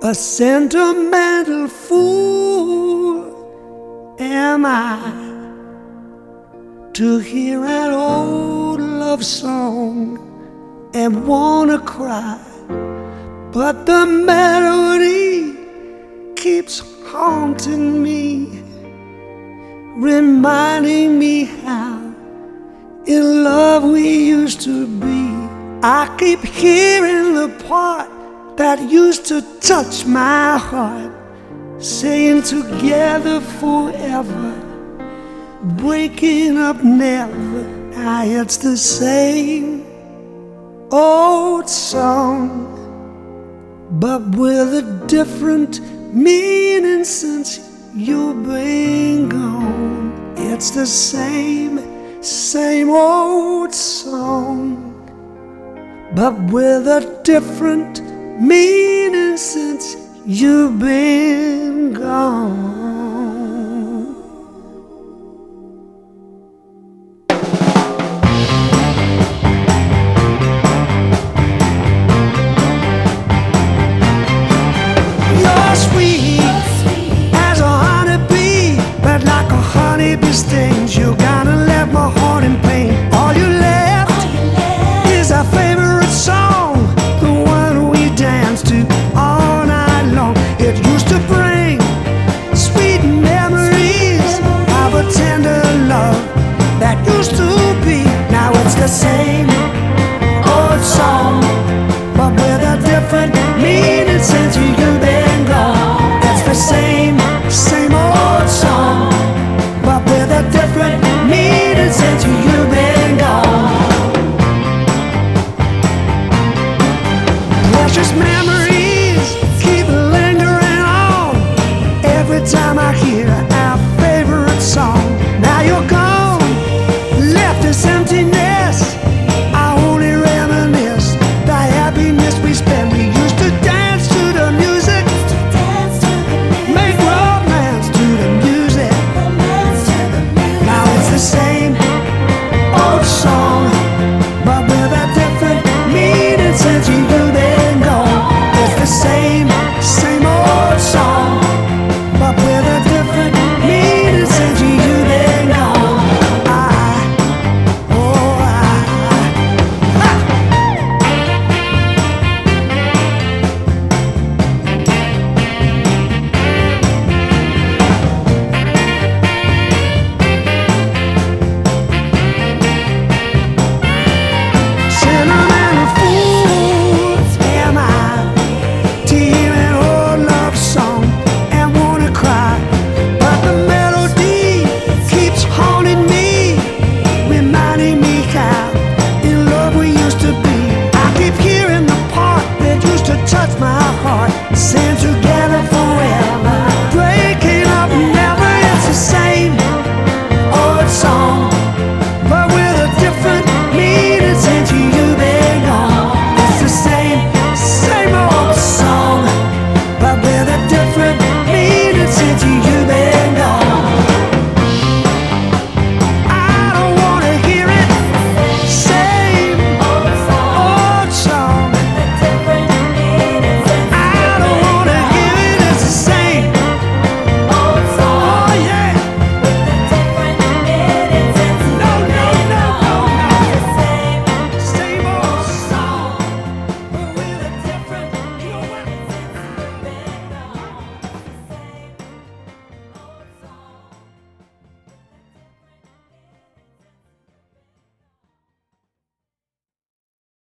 A sentimental fool am I to hear an old love song and wanna cry, but the melody keeps haunting me, reminding me how in love we used to be. I keep hearing the part that used to touch my heart, saying together forever, breaking up never. Now it's the same old song, but with a different meaning since you've been gone. It's the same, same old song, but with a different meaning since you've been gone. You're sweet same old song, but with a different meaning since you've been gone. It's the same, same old song, but with a different meaning since you've been gone. Precious memories keep lingering on every time I hear our favorite song.